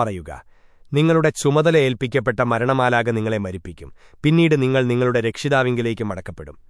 പറയുക നിങ്ങളുടെ ചുമതല ഏൽപ്പിക്കപ്പെട്ട മരണമാലാക നിങ്ങളെ മരിപ്പിക്കും. പിന്നീട് നിങ്ങൾ നിങ്ങളുടെ രക്ഷിതാവിങ്കിലേക്ക് മടക്കപ്പെടും.